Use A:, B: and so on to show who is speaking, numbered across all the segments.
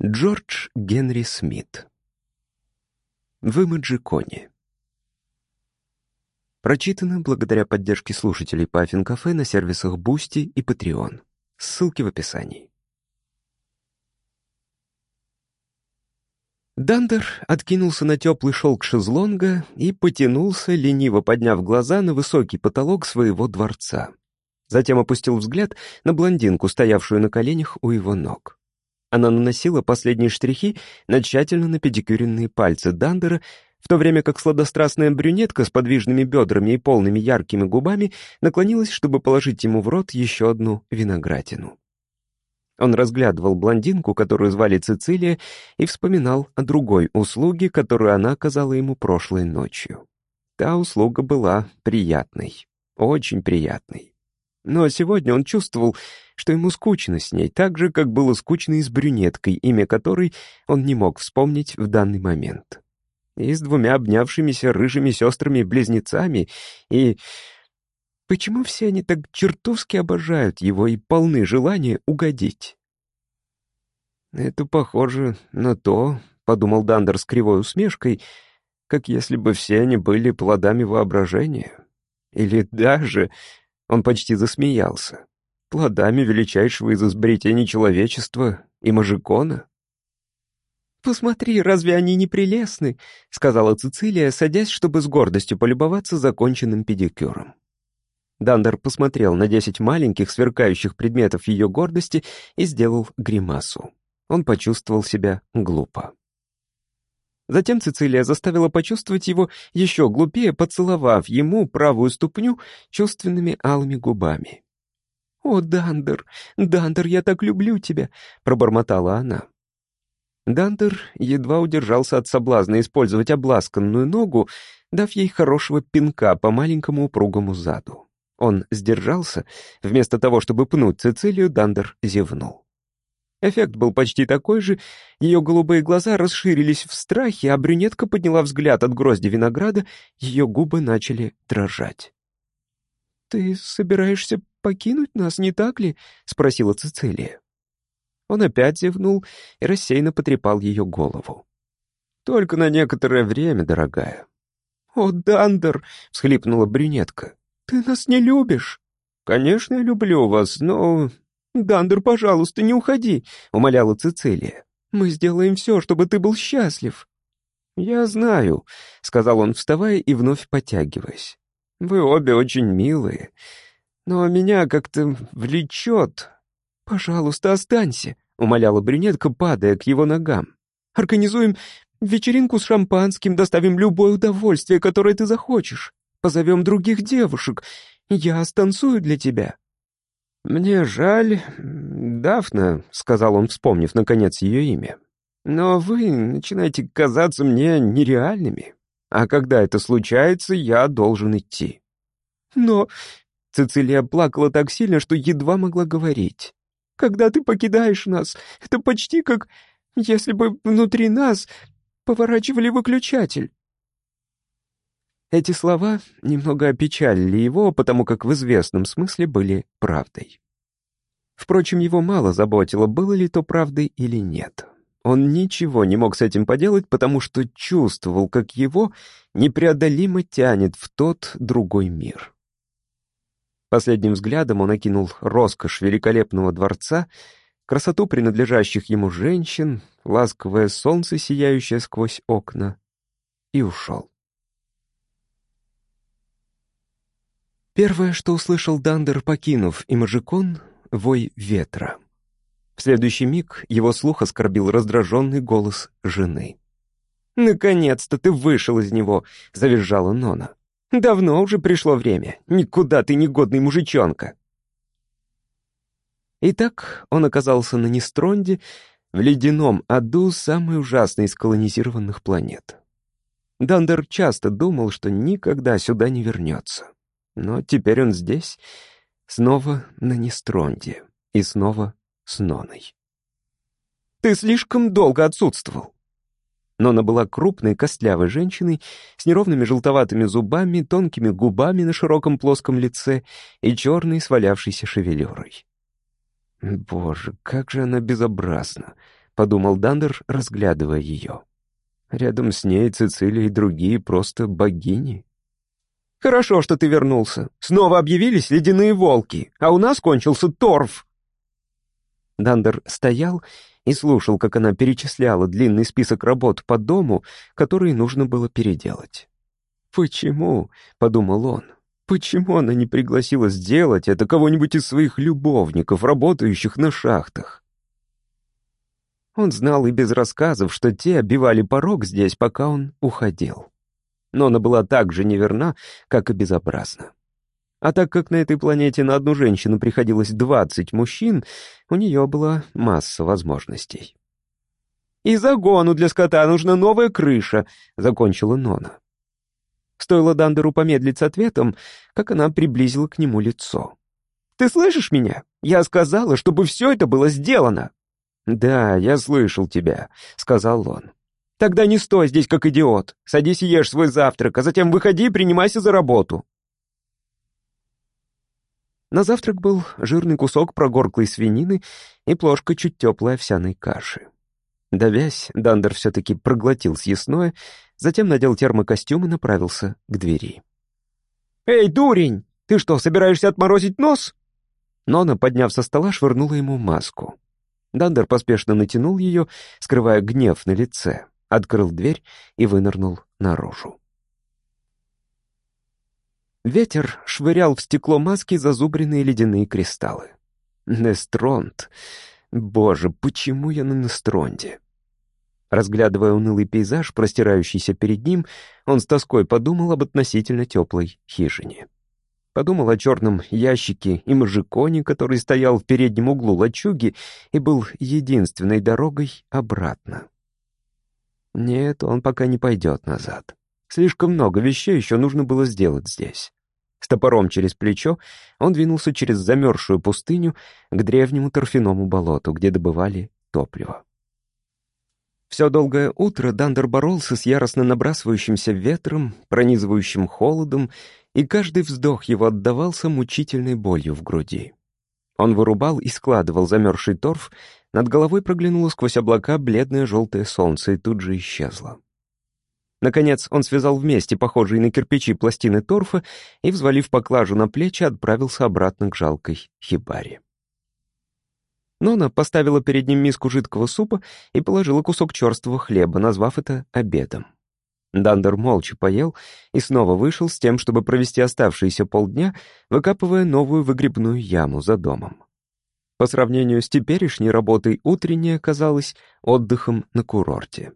A: Джордж Генри Смит. В Имаджиконе. Прочитано благодаря поддержке слушателей Puffin Cafe на сервисах Boosty и Patreon. Ссылки в описании. Дандер откинулся на теплый шелк шезлонга и потянулся, лениво подняв глаза на высокий потолок своего дворца. Затем опустил взгляд на блондинку, стоявшую на коленях у его ног. Она наносила последние штрихи на тщательно напедикюренные пальцы Дандера, в то время как сладострастная брюнетка с подвижными бедрами и полными яркими губами наклонилась, чтобы положить ему в рот еще одну виноградину. Он разглядывал блондинку, которую звали Цицилия, и вспоминал о другой услуге, которую она оказала ему прошлой ночью. Та услуга была приятной, очень приятной. Но сегодня он чувствовал, что ему скучно с ней, так же, как было скучно и с брюнеткой, имя которой он не мог вспомнить в данный момент. И с двумя обнявшимися рыжими сестрами-близнецами, и... Почему все они так чертовски обожают его и полны желания угодить? «Это похоже на то», — подумал Дандер с кривой усмешкой, «как если бы все они были плодами воображения. Или даже он почти засмеялся. Плодами величайшего из изобретений человечества и Мажикона. «Посмотри, разве они не прелестны?» — сказала Цицилия, садясь, чтобы с гордостью полюбоваться законченным педикюром. Дандер посмотрел на десять маленьких сверкающих предметов ее гордости и сделал гримасу. Он почувствовал себя глупо. Затем Цицилия заставила почувствовать его еще глупее, поцеловав ему правую ступню чувственными алыми губами. «О, Дандер, Дандер, я так люблю тебя!» — пробормотала она. Дандер едва удержался от соблазна использовать обласканную ногу, дав ей хорошего пинка по маленькому упругому заду. Он сдержался. Вместо того, чтобы пнуть Цицилию, Дандер зевнул. Эффект был почти такой же, ее голубые глаза расширились в страхе, а брюнетка подняла взгляд от грозди винограда, ее губы начали дрожать. «Ты собираешься покинуть нас, не так ли?» — спросила Цицилия. Он опять зевнул и рассеянно потрепал ее голову. «Только на некоторое время, дорогая». «О, Дандер!» — всхлипнула брюнетка. «Ты нас не любишь?» «Конечно, я люблю вас, но «Дандер, пожалуйста, не уходи», — умоляла Цицилия. «Мы сделаем все, чтобы ты был счастлив». «Я знаю», — сказал он, вставая и вновь потягиваясь. «Вы обе очень милые, но меня как-то влечет». «Пожалуйста, останься», — умоляла брюнетка, падая к его ногам. «Организуем вечеринку с шампанским, доставим любое удовольствие, которое ты захочешь. Позовем других девушек. Я станцую для тебя». «Мне жаль, Дафна», — сказал он, вспомнив, наконец, ее имя. «Но вы начинаете казаться мне нереальными. А когда это случается, я должен идти». «Но...» — Цицилия плакала так сильно, что едва могла говорить. «Когда ты покидаешь нас, это почти как если бы внутри нас поворачивали выключатель». Эти слова немного опечалили его, потому как в известном смысле были правдой. Впрочем, его мало заботило, было ли то правдой или нет. Он ничего не мог с этим поделать, потому что чувствовал, как его непреодолимо тянет в тот другой мир. Последним взглядом он окинул роскошь великолепного дворца, красоту принадлежащих ему женщин, ласковое солнце, сияющее сквозь окна, и ушел. Первое, что услышал Дандер, покинув Имажикон, — вой ветра. В следующий миг его слух оскорбил раздраженный голос жены. «Наконец-то ты вышел из него!» — завизжала Нона. «Давно уже пришло время. Никуда ты не годный мужичонка!» Итак, он оказался на Нестронде, в ледяном аду самой ужасной из колонизированных планет. Дандер часто думал, что никогда сюда не вернется. Но теперь он здесь, снова на Нестронде и снова с Ноной. «Ты слишком долго отсутствовал». Нона была крупной, костлявой женщиной с неровными желтоватыми зубами, тонкими губами на широком плоском лице и черной свалявшейся шевелюрой. «Боже, как же она безобразна!» — подумал Дандер, разглядывая ее. Рядом с ней Цицилия и другие просто богини. «Хорошо, что ты вернулся. Снова объявились ледяные волки, а у нас кончился торф». Дандер стоял и слушал, как она перечисляла длинный список работ по дому, которые нужно было переделать. «Почему?» — подумал он. «Почему она не пригласила сделать это кого-нибудь из своих любовников, работающих на шахтах?» Он знал и без рассказов, что те обивали порог здесь, пока он уходил. Но она была так же неверна, как и безобразна. А так как на этой планете на одну женщину приходилось двадцать мужчин, у нее была масса возможностей. «И загону для скота нужна новая крыша», — закончила Нона. Стоило Дандеру помедлить с ответом, как она приблизила к нему лицо. «Ты слышишь меня? Я сказала, чтобы все это было сделано!» «Да, я слышал тебя», — сказал он. «Тогда не стой здесь, как идиот. Садись и ешь свой завтрак, а затем выходи и принимайся за работу». На завтрак был жирный кусок прогорклой свинины и плошка чуть теплой овсяной каши. Давясь, Дандер все-таки проглотил съестное, затем надел термокостюм и направился к двери. «Эй, дурень! Ты что, собираешься отморозить нос?» Нона, подняв со стола, швырнула ему маску. Дандер поспешно натянул ее, скрывая гнев на лице, открыл дверь и вынырнул наружу. Ветер швырял в стекло маски зазубренные ледяные кристаллы. Нестронт. Боже, почему я на Нестронде? Разглядывая унылый пейзаж, простирающийся перед ним, он с тоской подумал об относительно теплой хижине. Подумал о черном ящике и мужиконе, который стоял в переднем углу лачуги и был единственной дорогой обратно. Нет, он пока не пойдет назад. Слишком много вещей еще нужно было сделать здесь. С топором через плечо он двинулся через замерзшую пустыню к древнему торфяному болоту, где добывали топливо. Все долгое утро Дандер боролся с яростно набрасывающимся ветром, пронизывающим холодом и каждый вздох его отдавался мучительной болью в груди. Он вырубал и складывал замерзший торф, над головой проглянуло сквозь облака бледное желтое солнце и тут же исчезло. Наконец он связал вместе похожие на кирпичи пластины торфа и, взвалив поклажу на плечи, отправился обратно к жалкой хибаре. Нона поставила перед ним миску жидкого супа и положила кусок черствого хлеба, назвав это обедом. Дандер молча поел и снова вышел с тем, чтобы провести оставшиеся полдня, выкапывая новую выгребную яму за домом. По сравнению с теперешней работой утренняя казалась отдыхом на курорте.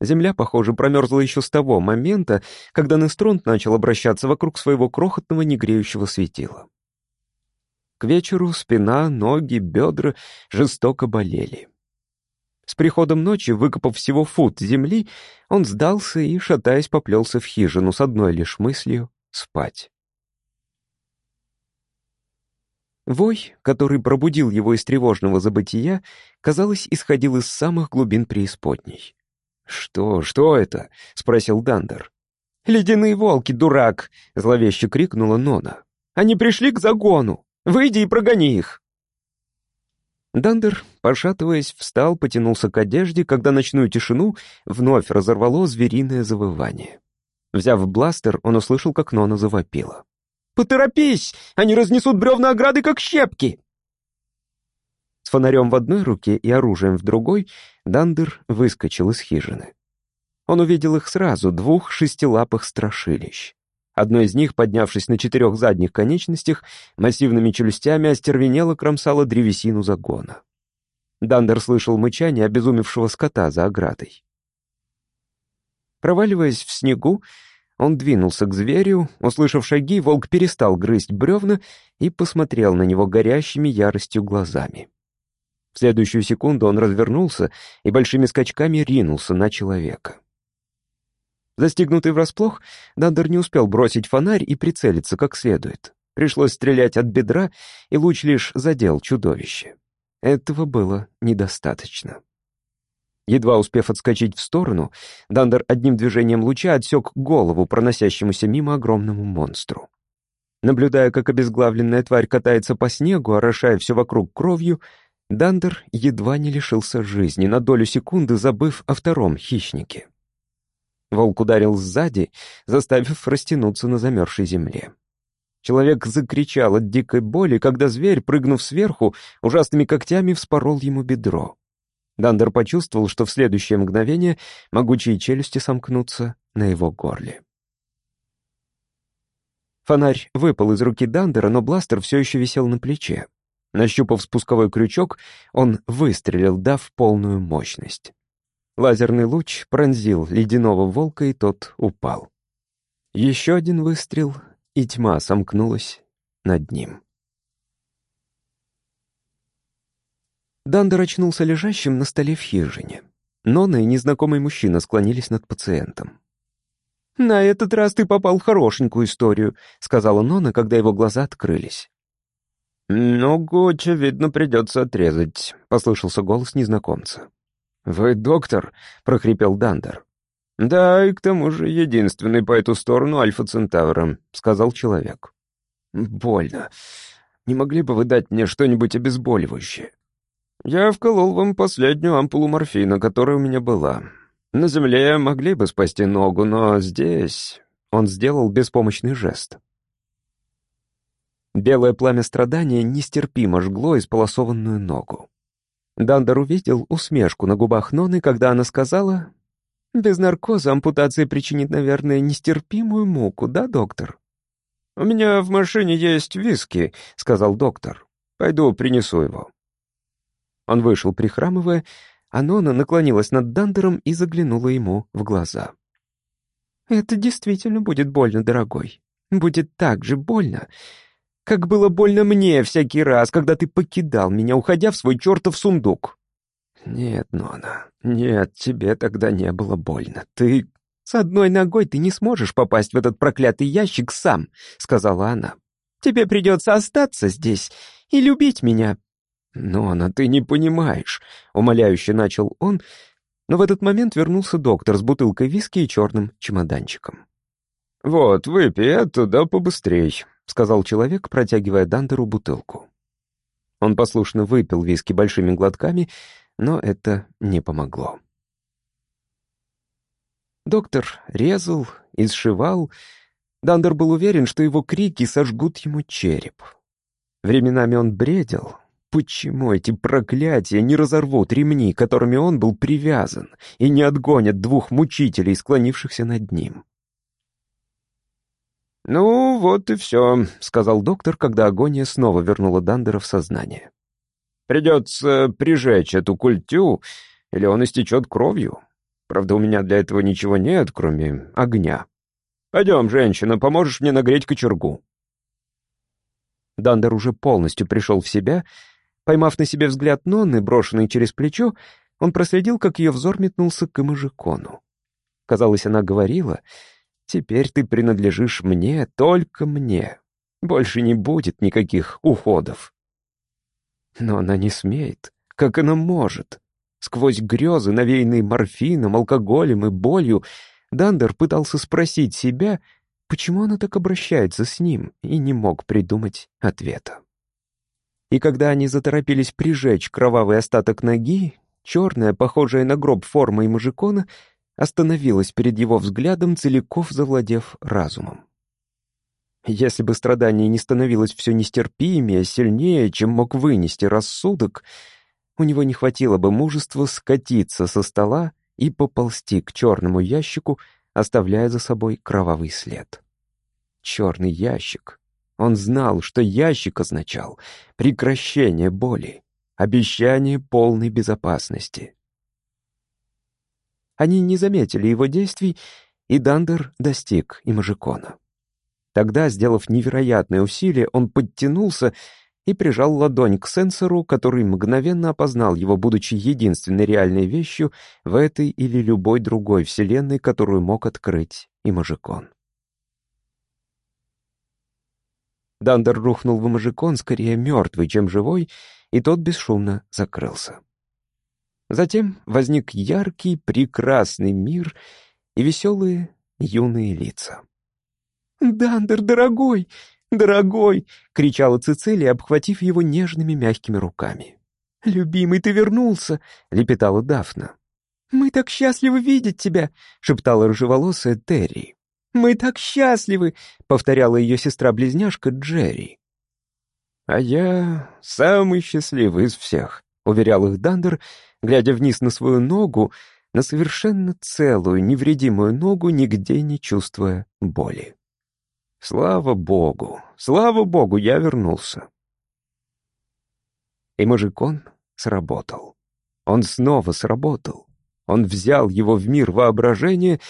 A: Земля, похоже, промерзла еще с того момента, когда Нестронт начал обращаться вокруг своего крохотного негреющего светила. К вечеру спина, ноги, бедра жестоко болели. С приходом ночи, выкопав всего фут земли, он сдался и, шатаясь, поплелся в хижину с одной лишь мыслью — спать. Вой, который пробудил его из тревожного забытия, казалось, исходил из самых глубин преисподней. «Что, что это?» — спросил Дандер. «Ледяные волки, дурак!» — зловеще крикнула Нона. «Они пришли к загону! Выйди и прогони их!» Дандер, пошатываясь, встал, потянулся к одежде, когда ночную тишину вновь разорвало звериное завывание. Взяв бластер, он услышал, как Нона завопила. «Поторопись! Они разнесут бревна ограды, как щепки!» С фонарем в одной руке и оружием в другой Дандер выскочил из хижины. Он увидел их сразу, двух шестилапых страшилищ. Одно из них, поднявшись на четырех задних конечностях, массивными челюстями остервенело кромсало древесину загона. Дандер слышал мычание обезумевшего скота за оградой. Проваливаясь в снегу, он двинулся к зверю, услышав шаги, волк перестал грызть бревна и посмотрел на него горящими яростью глазами. В следующую секунду он развернулся и большими скачками ринулся на человека. Застигнутый врасплох, Дандер не успел бросить фонарь и прицелиться как следует. Пришлось стрелять от бедра, и луч лишь задел чудовище. Этого было недостаточно. Едва успев отскочить в сторону, Дандер одним движением луча отсек голову проносящемуся мимо огромному монстру. Наблюдая, как обезглавленная тварь катается по снегу, орошая все вокруг кровью, Дандер едва не лишился жизни, на долю секунды забыв о втором хищнике. Волк ударил сзади, заставив растянуться на замерзшей земле. Человек закричал от дикой боли, когда зверь, прыгнув сверху, ужасными когтями вспорол ему бедро. Дандер почувствовал, что в следующее мгновение могучие челюсти сомкнутся на его горле. Фонарь выпал из руки Дандера, но бластер все еще висел на плече. Нащупав спусковой крючок, он выстрелил, дав полную мощность. Лазерный луч пронзил ледяного волка, и тот упал. Еще один выстрел, и тьма сомкнулась над ним. Дандер очнулся лежащим на столе в хижине. Нона и незнакомый мужчина склонились над пациентом. «На этот раз ты попал в хорошенькую историю», — сказала Нона, когда его глаза открылись. «Ногу, очевидно, придется отрезать», — послышался голос незнакомца. «Вы доктор?» — прохрипел Дандер. «Да, и к тому же единственный по эту сторону Альфа-Центавра», — сказал человек. «Больно. Не могли бы вы дать мне что-нибудь обезболивающее?» «Я вколол вам последнюю ампулу морфина, которая у меня была. На земле могли бы спасти ногу, но здесь...» Он сделал беспомощный жест. Белое пламя страдания нестерпимо жгло исполосованную ногу. Дандер увидел усмешку на губах Ноны, когда она сказала, «Без наркоза ампутация причинит, наверное, нестерпимую муку, да, доктор?» «У меня в машине есть виски», — сказал доктор. «Пойду принесу его». Он вышел, прихрамывая, а Нона наклонилась над Дандером и заглянула ему в глаза. «Это действительно будет больно, дорогой. Будет так же больно, как было больно мне всякий раз, когда ты покидал меня, уходя в свой чертов сундук». «Нет, Нона, нет, тебе тогда не было больно. Ты...» «С одной ногой ты не сможешь попасть в этот проклятый ящик сам», — сказала она. «Тебе придется остаться здесь и любить меня». «Нона, ты не понимаешь», — умоляюще начал он, но в этот момент вернулся доктор с бутылкой виски и черным чемоданчиком. «Вот, выпей это, да побыстрей», — сказал человек, протягивая Дандеру бутылку. Он послушно выпил виски большими глотками, но это не помогло. Доктор резал и сшивал. Дандер был уверен, что его крики сожгут ему череп. Временами он бредил. Почему эти проклятия не разорвут ремни, которыми он был привязан, и не отгонят двух мучителей, склонившихся над ним? «Ну, вот и все», — сказал доктор, когда агония снова вернула Дандера в сознание. «Придется прижечь эту культю, или он истечет кровью. Правда, у меня для этого ничего нет, кроме огня. Пойдем, женщина, поможешь мне нагреть кочергу». Дандер уже полностью пришел в себя. Поймав на себе взгляд Нонны, брошенный через плечо, он проследил, как ее взор метнулся к Имажикону. Казалось, она говорила — Теперь ты принадлежишь мне, только мне. Больше не будет никаких уходов. Но она не смеет. Как она может? Сквозь грезы, навеянные морфином, алкоголем и болью, Дандер пытался спросить себя, почему она так обращается с ним, и не мог придумать ответа. И когда они заторопились прижечь кровавый остаток ноги, черная, похожая на гроб форма и мужикона — остановилась перед его взглядом, целиком завладев разумом. Если бы страдание не становилось все нестерпимее, сильнее, чем мог вынести рассудок, у него не хватило бы мужества скатиться со стола и поползти к черному ящику, оставляя за собой кровавый след. Черный ящик. Он знал, что ящик означал прекращение боли, обещание полной безопасности. Они не заметили его действий, и Дандер достиг Имажикона. Тогда, сделав невероятное усилие, он подтянулся и прижал ладонь к сенсору, который мгновенно опознал его, будучи единственной реальной вещью в этой или любой другой вселенной, которую мог открыть Имажикон. Дандер рухнул в Имажикон, скорее мертвый, чем живой, и тот бесшумно закрылся. Затем возник яркий, прекрасный мир и веселые юные лица. «Дандер, дорогой, дорогой!» — кричала Цицилия, обхватив его нежными мягкими руками. «Любимый, ты вернулся!» — лепетала Дафна. «Мы так счастливы видеть тебя!» — шептала рыжеволосая Терри. «Мы так счастливы!» — повторяла ее сестра-близняшка Джерри. «А я самый счастливый из всех», — уверял их Дандер, глядя вниз на свою ногу, на совершенно целую, невредимую ногу, нигде не чувствуя боли. «Слава Богу! Слава Богу, я вернулся!» И мужикон сработал. Он снова сработал. Он взял его в мир воображения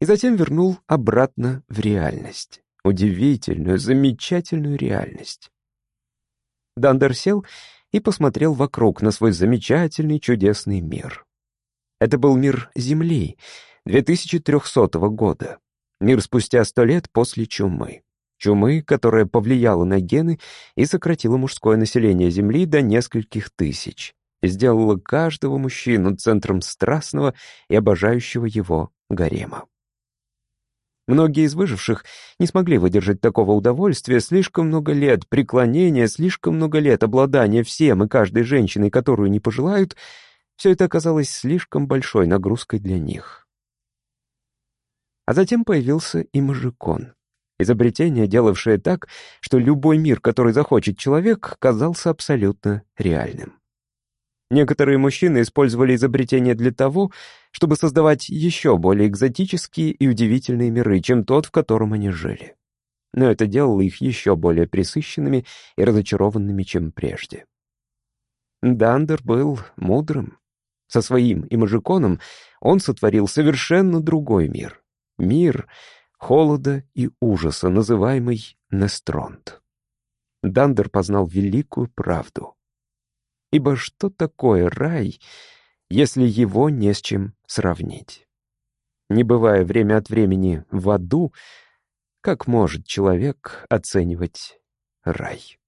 A: и затем вернул обратно в реальность. Удивительную, замечательную реальность. Дандер сел и посмотрел вокруг на свой замечательный, чудесный мир. Это был мир Земли 2300 года. Мир спустя сто лет после чумы. Чумы, которая повлияла на гены и сократила мужское население Земли до нескольких тысяч сделала каждого мужчину центром страстного и обожающего его гарема. Многие из выживших не смогли выдержать такого удовольствия, слишком много лет преклонения, слишком много лет обладания всем и каждой женщиной, которую не пожелают, все это оказалось слишком большой нагрузкой для них. А затем появился и мужикон. Изобретение, делавшее так, что любой мир, который захочет человек, казался абсолютно реальным. Некоторые мужчины использовали изобретение для того, чтобы создавать еще более экзотические и удивительные миры, чем тот, в котором они жили. Но это делало их еще более присыщенными и разочарованными, чем прежде. Дандер был мудрым. Со своим имажиконом он сотворил совершенно другой мир. Мир холода и ужаса, называемый Нестронт. Дандер познал великую правду. Ибо что такое рай, если его не с чем сравнить? Не бывая время от времени в аду, как может человек оценивать рай?